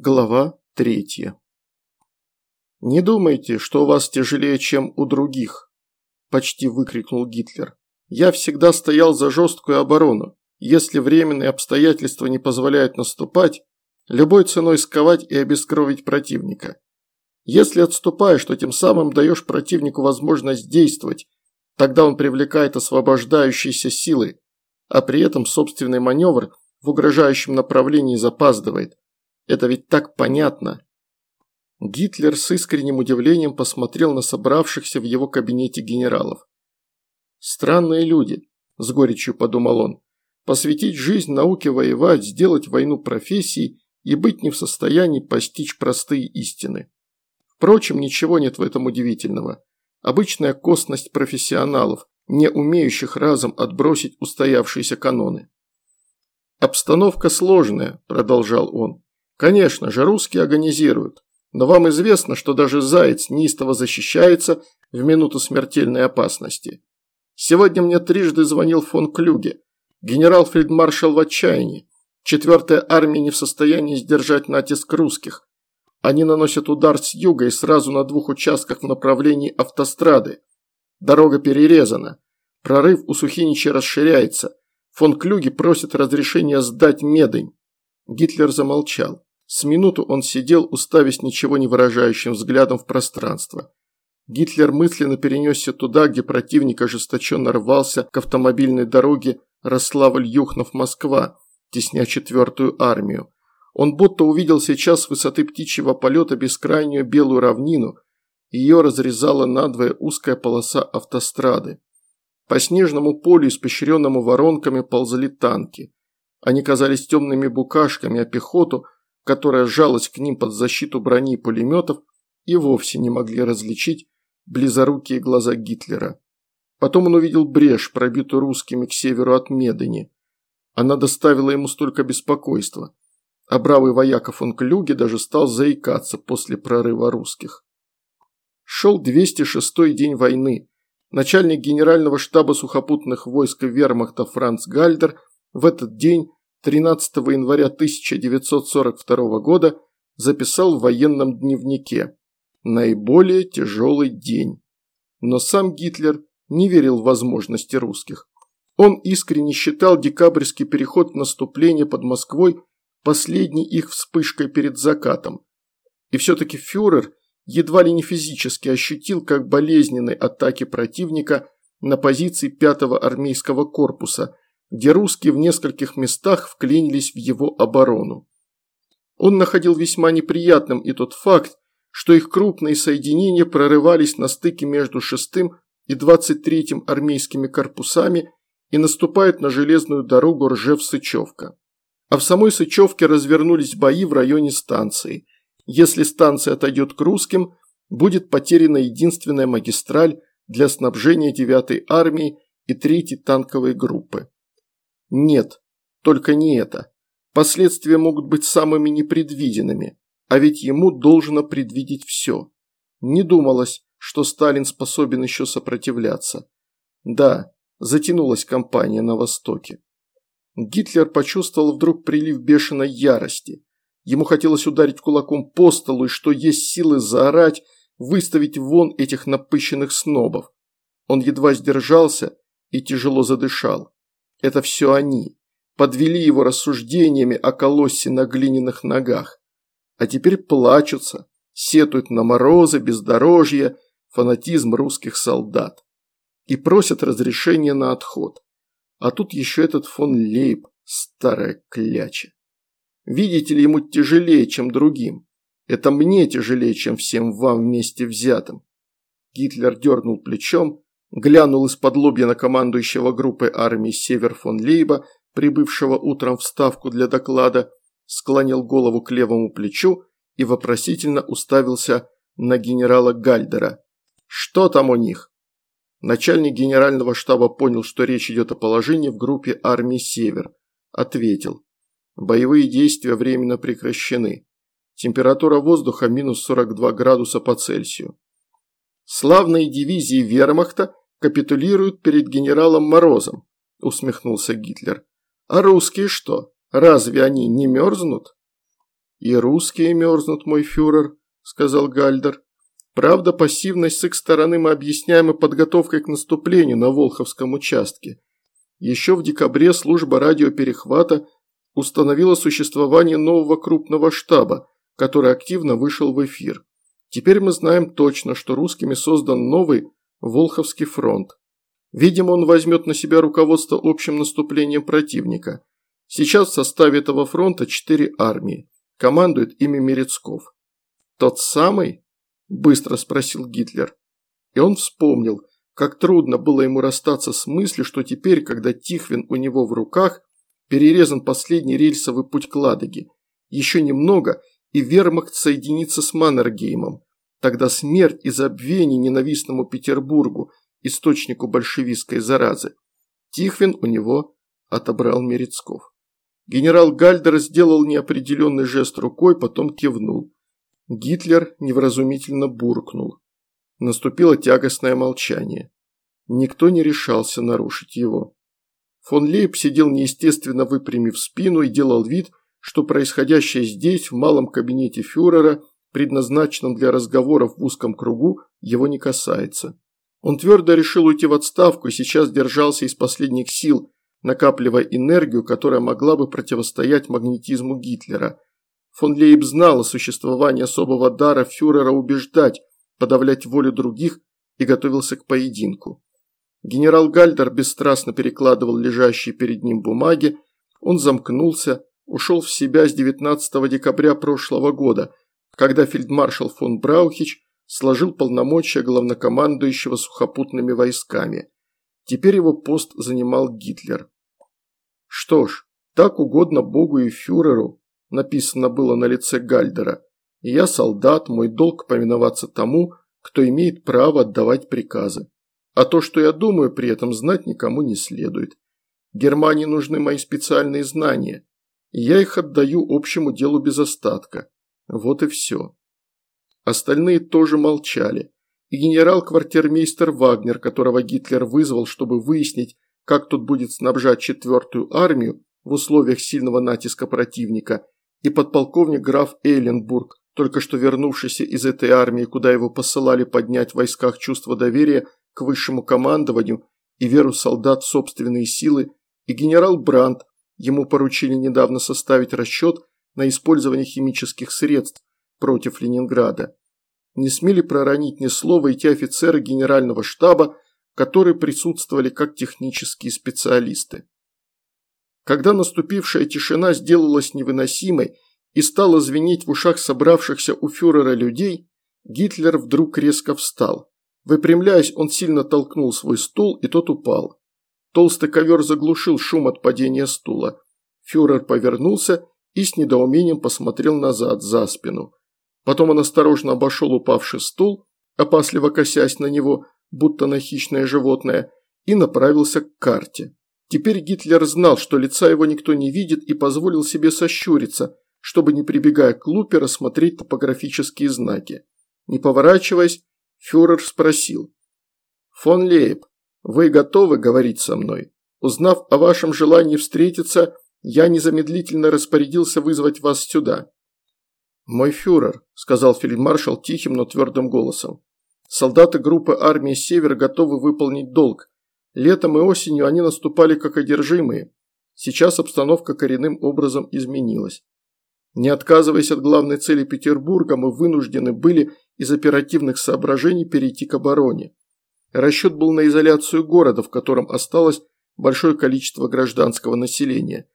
Глава третья. «Не думайте, что у вас тяжелее, чем у других», – почти выкрикнул Гитлер. «Я всегда стоял за жесткую оборону. Если временные обстоятельства не позволяют наступать, любой ценой сковать и обескровить противника. Если отступаешь, то тем самым даешь противнику возможность действовать, тогда он привлекает освобождающиеся силы, а при этом собственный маневр в угрожающем направлении запаздывает. Это ведь так понятно. Гитлер с искренним удивлением посмотрел на собравшихся в его кабинете генералов. «Странные люди», – с горечью подумал он, – «посвятить жизнь науке воевать, сделать войну профессией и быть не в состоянии постичь простые истины. Впрочем, ничего нет в этом удивительного. Обычная косность профессионалов, не умеющих разом отбросить устоявшиеся каноны. «Обстановка сложная», – продолжал он. Конечно же, русские агонизируют. Но вам известно, что даже заяц неистово защищается в минуту смертельной опасности. Сегодня мне трижды звонил фон Клюге. Генерал-фельдмаршал в отчаянии. Четвертая армия не в состоянии сдержать натиск русских. Они наносят удар с юга и сразу на двух участках в направлении автострады. Дорога перерезана. Прорыв у Сухинича расширяется. Фон Клюге просит разрешения сдать Медынь. Гитлер замолчал. С минуту он сидел, уставясь ничего не выражающим взглядом в пространство. Гитлер мысленно перенесся туда, где противник ожесточенно рвался к автомобильной дороге Рославль-Юхнов-Москва, тесня четвертую армию. Он будто увидел сейчас с высоты птичьего полета бескрайнюю белую равнину, ее разрезала надвое узкая полоса автострады. По снежному полю, испещренному воронками, ползали танки. Они казались темными букашками, а пехоту – которая сжалась к ним под защиту брони и пулеметов, и вовсе не могли различить близорукие глаза Гитлера. Потом он увидел брешь, пробитую русскими к северу от Медани. Она доставила ему столько беспокойства. А бравый вояка фон Клюге даже стал заикаться после прорыва русских. Шел 206-й день войны. Начальник генерального штаба сухопутных войск вермахта Франц Гальдер в этот день 13 января 1942 года записал в военном дневнике «Наиболее тяжелый день». Но сам Гитлер не верил в возможности русских. Он искренне считал декабрьский переход в наступление под Москвой последней их вспышкой перед закатом. И все-таки фюрер едва ли не физически ощутил, как болезненной атаки противника на позиции 5-го армейского корпуса – где русские в нескольких местах вклинились в его оборону. Он находил весьма неприятным и тот факт, что их крупные соединения прорывались на стыке между 6 и 23 армейскими корпусами и наступают на железную дорогу Ржев-Сычевка. А в самой Сычевке развернулись бои в районе станции. Если станция отойдет к русским, будет потеряна единственная магистраль для снабжения 9-й армии и 3-й танковой группы. Нет, только не это. Последствия могут быть самыми непредвиденными, а ведь ему должно предвидеть все. Не думалось, что Сталин способен еще сопротивляться. Да, затянулась кампания на Востоке. Гитлер почувствовал вдруг прилив бешеной ярости. Ему хотелось ударить кулаком по столу и, что есть силы, заорать, выставить вон этих напыщенных снобов. Он едва сдержался и тяжело задышал. Это все они. Подвели его рассуждениями о колоссе на глиняных ногах. А теперь плачутся, сетуют на морозы, бездорожье, фанатизм русских солдат. И просят разрешения на отход. А тут еще этот фон Лейб, старая кляча. Видите ли, ему тяжелее, чем другим. Это мне тяжелее, чем всем вам вместе взятым. Гитлер дернул плечом, глянул из-под лобья на командующего группой армии Север фон Лейба, прибывшего утром в ставку для доклада, склонил голову к левому плечу и вопросительно уставился на генерала Гальдера. «Что там у них?» Начальник генерального штаба понял, что речь идет о положении в группе армии «Север». Ответил. Боевые действия временно прекращены. Температура воздуха минус 42 градуса по Цельсию. Славные дивизии вермахта капитулируют перед генералом Морозом», – усмехнулся Гитлер. «А русские что? Разве они не мерзнут?» «И русские мерзнут, мой фюрер», – сказал Гальдер. «Правда, пассивность с их стороны мы объясняем и подготовкой к наступлению на Волховском участке. Еще в декабре служба радиоперехвата установила существование нового крупного штаба, который активно вышел в эфир. Теперь мы знаем точно, что русскими создан новый Волховский фронт. Видимо, он возьмет на себя руководство общим наступлением противника. Сейчас в составе этого фронта четыре армии. Командует ими Мерецков. «Тот самый?» – быстро спросил Гитлер. И он вспомнил, как трудно было ему расстаться с мыслью, что теперь, когда Тихвин у него в руках, перерезан последний рельсовый путь к Ладоге. Еще немного, и вермахт соединится с Маннергеймом. Тогда смерть и забвение ненавистному Петербургу, источнику большевистской заразы. Тихвин у него отобрал Мерецков. Генерал Гальдер сделал неопределенный жест рукой, потом кивнул. Гитлер невразумительно буркнул. Наступило тягостное молчание. Никто не решался нарушить его. Фон Лейб сидел неестественно выпрямив спину и делал вид, что происходящее здесь, в малом кабинете фюрера, предназначенном для разговоров в узком кругу, его не касается. Он твердо решил уйти в отставку и сейчас держался из последних сил, накапливая энергию, которая могла бы противостоять магнетизму Гитлера. Фон Лейб знал о существовании особого дара фюрера убеждать, подавлять волю других и готовился к поединку. Генерал Гальдер бесстрастно перекладывал лежащие перед ним бумаги, он замкнулся, ушел в себя с 19 декабря прошлого года, когда фельдмаршал фон Браухич сложил полномочия главнокомандующего сухопутными войсками. Теперь его пост занимал Гитлер. Что ж, так угодно Богу и фюреру, написано было на лице Гальдера. Я солдат, мой долг повиноваться тому, кто имеет право отдавать приказы. А то, что я думаю, при этом знать никому не следует. Германии нужны мои специальные знания, и я их отдаю общему делу без остатка. Вот и все. Остальные тоже молчали и генерал-квартирмейстер Вагнер, которого Гитлер вызвал, чтобы выяснить, как тут будет снабжать четвертую армию в условиях сильного натиска противника, и подполковник граф Эйленбург, только что вернувшийся из этой армии, куда его посылали поднять в войсках чувство доверия к высшему командованию и веру солдат в собственные силы, и генерал Брандт, ему поручили недавно составить расчет на использование химических средств против Ленинграда не смели проронить ни слова и те офицеры генерального штаба, которые присутствовали как технические специалисты. Когда наступившая тишина сделалась невыносимой и стала звенеть в ушах собравшихся у фюрера людей, Гитлер вдруг резко встал. Выпрямляясь, он сильно толкнул свой стул, и тот упал. Толстый ковер заглушил шум от падения стула. Фюрер повернулся и с недоумением посмотрел назад, за спину. Потом он осторожно обошел упавший стул, опасливо косясь на него, будто на хищное животное, и направился к карте. Теперь Гитлер знал, что лица его никто не видит и позволил себе сощуриться, чтобы, не прибегая к лупе, рассмотреть топографические знаки. Не поворачиваясь, фюрер спросил. «Фон Лейб, вы готовы говорить со мной? Узнав о вашем желании встретиться, я незамедлительно распорядился вызвать вас сюда. «Мой фюрер», – сказал фельдмаршал тихим, но твердым голосом. «Солдаты группы армии «Север» готовы выполнить долг. Летом и осенью они наступали как одержимые. Сейчас обстановка коренным образом изменилась. Не отказываясь от главной цели Петербурга, мы вынуждены были из оперативных соображений перейти к обороне. Расчет был на изоляцию города, в котором осталось большое количество гражданского населения.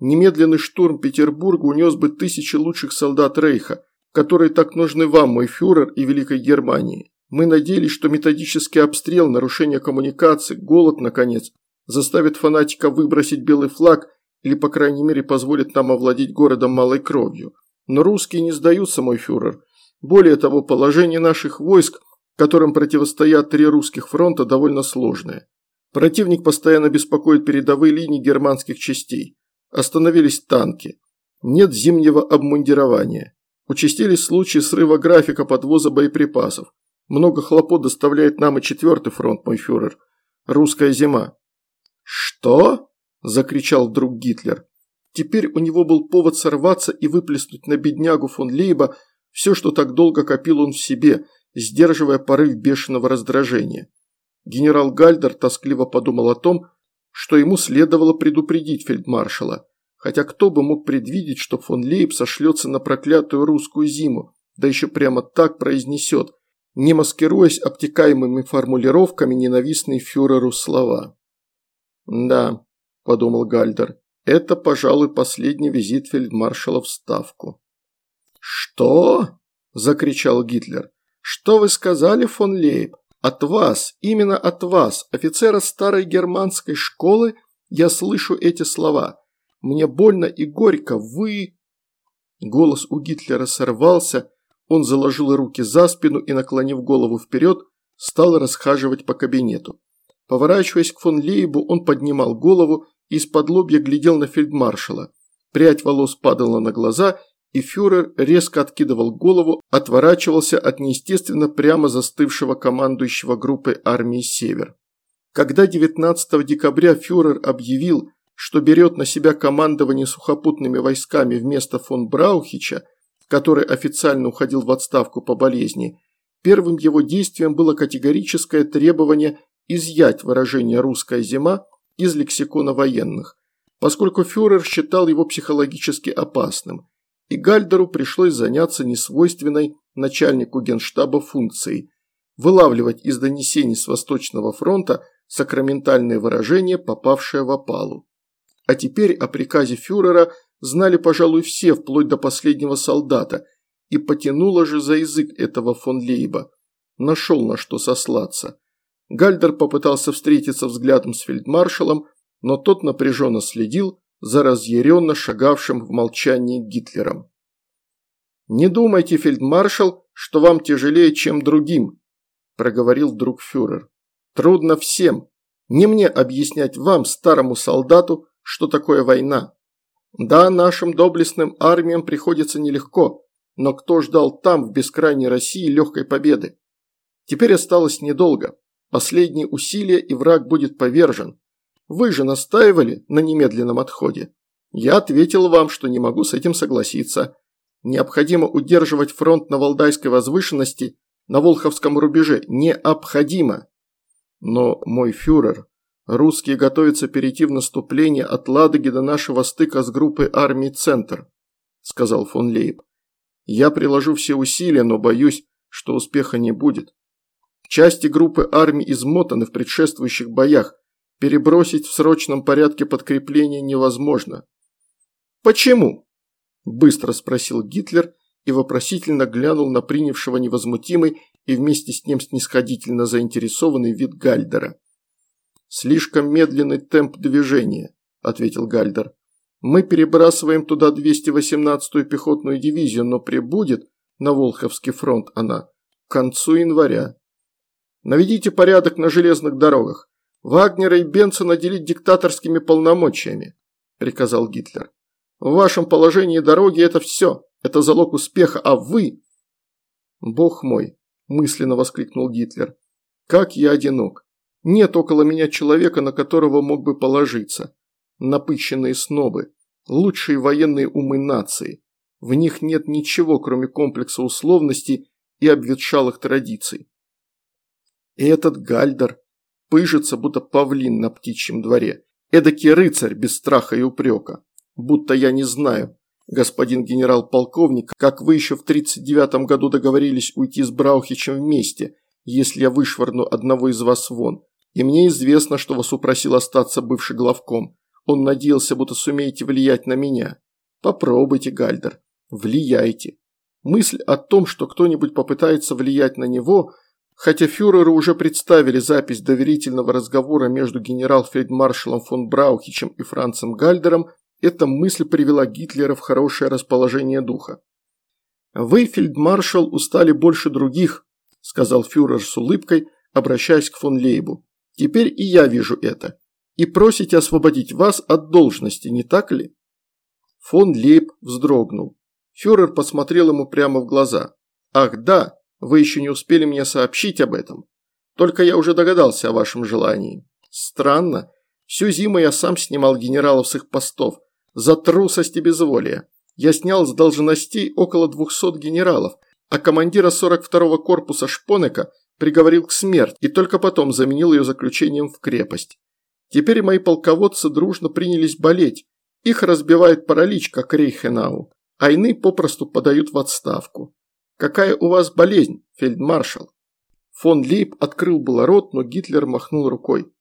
Немедленный штурм Петербурга унес бы тысячи лучших солдат Рейха, которые так нужны вам, мой фюрер и Великой Германии. Мы надеялись, что методический обстрел, нарушение коммуникаций, голод, наконец, заставит фанатика выбросить белый флаг или, по крайней мере, позволит нам овладеть городом малой кровью. Но русские не сдаются, мой фюрер. Более того, положение наших войск, которым противостоят три русских фронта, довольно сложное. Противник постоянно беспокоит передовые линии германских частей. Остановились танки. Нет зимнего обмундирования. Участились случаи срыва графика подвоза боеприпасов. Много хлопот доставляет нам и четвертый фронт, мой фюрер. Русская зима. «Что?» – закричал вдруг Гитлер. теперь у него был повод сорваться и выплеснуть на беднягу фон Лейба все, что так долго копил он в себе, сдерживая порыв бешеного раздражения. Генерал Гальдер тоскливо подумал о том, что ему следовало предупредить фельдмаршала, хотя кто бы мог предвидеть, что фон Лейб сошлется на проклятую русскую зиму, да еще прямо так произнесет, не маскируясь обтекаемыми формулировками ненавистные фюреру слова. «Да», – подумал Гальдер, – «это, пожалуй, последний визит фельдмаршала в Ставку». «Что?» – закричал Гитлер. «Что вы сказали, фон Лейб? От вас, именно от вас, офицера старой германской школы, я слышу эти слова. Мне больно и горько, вы...» Голос у Гитлера сорвался, он заложил руки за спину и, наклонив голову вперед, стал расхаживать по кабинету. Поворачиваясь к фон Лейбу, он поднимал голову и из-под лобья глядел на фельдмаршала. Прядь волос падала на глаза, и фюрер резко откидывал голову, отворачивался от неестественно прямо застывшего командующего группой армии «Север». Когда 19 декабря фюрер объявил, что берет на себя командование сухопутными войсками вместо фон Браухича, который официально уходил в отставку по болезни, первым его действием было категорическое требование изъять выражение «русская зима» из лексикона военных, поскольку фюрер считал его психологически опасным, и Гальдеру пришлось заняться несвойственной начальнику генштаба функцией – вылавливать из донесений с Восточного фронта сакраментальные выражения, попавшие в опалу. А теперь о приказе фюрера знали, пожалуй, все, вплоть до последнего солдата, и потянуло же за язык этого фон Лейба. Нашел на что сослаться. Гальдер попытался встретиться взглядом с фельдмаршалом, но тот напряженно следил за разъяренно шагавшим в молчании Гитлером. «Не думайте, фельдмаршал, что вам тяжелее, чем другим», – проговорил вдруг фюрер. «Трудно всем. Не мне объяснять вам, старому солдату, что такое война. Да, нашим доблестным армиям приходится нелегко, но кто ждал там, в бескрайней России, легкой победы? Теперь осталось недолго. Последние усилия, и враг будет повержен. Вы же настаивали на немедленном отходе. Я ответил вам, что не могу с этим согласиться. Необходимо удерживать фронт на Валдайской возвышенности на Волховском рубеже. Необходимо. Но, мой фюрер, русские готовятся перейти в наступление от Ладоги до нашего стыка с группой армий «Центр», сказал фон Лейб. Я приложу все усилия, но боюсь, что успеха не будет. Части группы армий измотаны в предшествующих боях. Перебросить в срочном порядке подкрепление невозможно. «Почему?» – быстро спросил Гитлер и вопросительно глянул на принявшего невозмутимый и вместе с ним снисходительно заинтересованный вид Гальдера. «Слишком медленный темп движения», – ответил Гальдер. «Мы перебрасываем туда 218-ю пехотную дивизию, но прибудет на Волховский фронт она к концу января. Наведите порядок на железных дорогах. Вагнера и Бенца наделить диктаторскими полномочиями», – приказал Гитлер. «В вашем положении дороги это все, это залог успеха, а вы...» «Бог мой», – мысленно воскликнул Гитлер, – «как я одинок. Нет около меня человека, на которого мог бы положиться. Напыщенные снобы, лучшие военные умы нации. В них нет ничего, кроме комплекса условностей и обветшалых традиций. И этот Гальдер пыжится, будто павлин на птичьем дворе. Эдакий рыцарь без страха и упрека. Будто я не знаю, господин генерал-полковник, как вы еще в 39 году договорились уйти с Браухичем вместе, если я вышвырну одного из вас вон. И мне известно, что вас упросил остаться бывший главком. Он надеялся, будто сумеете влиять на меня. Попробуйте, Гальдер. Влияйте. Мысль о том, что кто-нибудь попытается влиять на него – Хотя фюреру уже представили запись доверительного разговора между генерал-фельдмаршалом фон Браухичем и Францем Гальдером, эта мысль привела Гитлера в хорошее расположение духа. «Вы, фельдмаршал, устали больше других», – сказал фюрер с улыбкой, обращаясь к фон Лейбу. «Теперь и я вижу это. И просите освободить вас от должности, не так ли?» Фон Лейб вздрогнул. Фюрер посмотрел ему прямо в глаза. «Ах да, вы еще не успели мне сообщить об этом. Только я уже догадался о вашем желании. Странно. Всю зиму я сам снимал генералов с их постов. За трусость и безволие. Я снял с должностей около 200 генералов, а командира 42-го корпуса Шпонека приговорил к смерти и только потом заменил ее заключением в крепость. Теперь мои полководцы дружно принялись болеть. Их разбивает паралич, как Рейхенау, а иные попросту подают в отставку. Какая у вас болезнь, фельдмаршал? Фон Лейб открыл было рот, но Гитлер махнул рукой.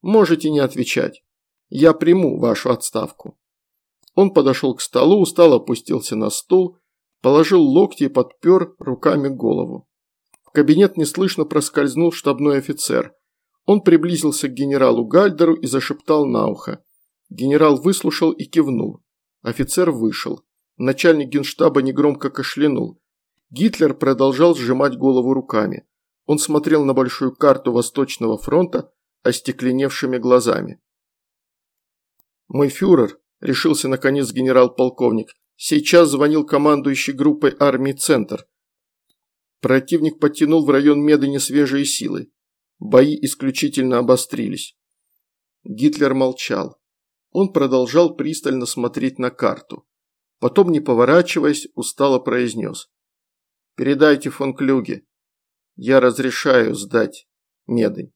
Можете не отвечать. Я приму вашу отставку. Он подошел к столу, устало опустился на стул, положил локти и подпер руками голову. В кабинет неслышно проскользнул штабной офицер. Он приблизился к генералу Гальдеру и зашептал на ухо. Генерал выслушал и кивнул. Офицер вышел. Начальник генштаба негромко кашлянул. Гитлер продолжал сжимать голову руками. Он смотрел на большую карту Восточного фронта остекленевшими глазами. «Мой фюрер», – решился наконец генерал-полковник, – «сейчас звонил командующий группой армии «Центр». Противник подтянул в район Медани свежие силы. Бои исключительно обострились. Гитлер молчал. Он продолжал пристально смотреть на карту. Потом, не поворачиваясь, устало произнес. «Передайте фон Клюге. Я разрешаю сдать Медань».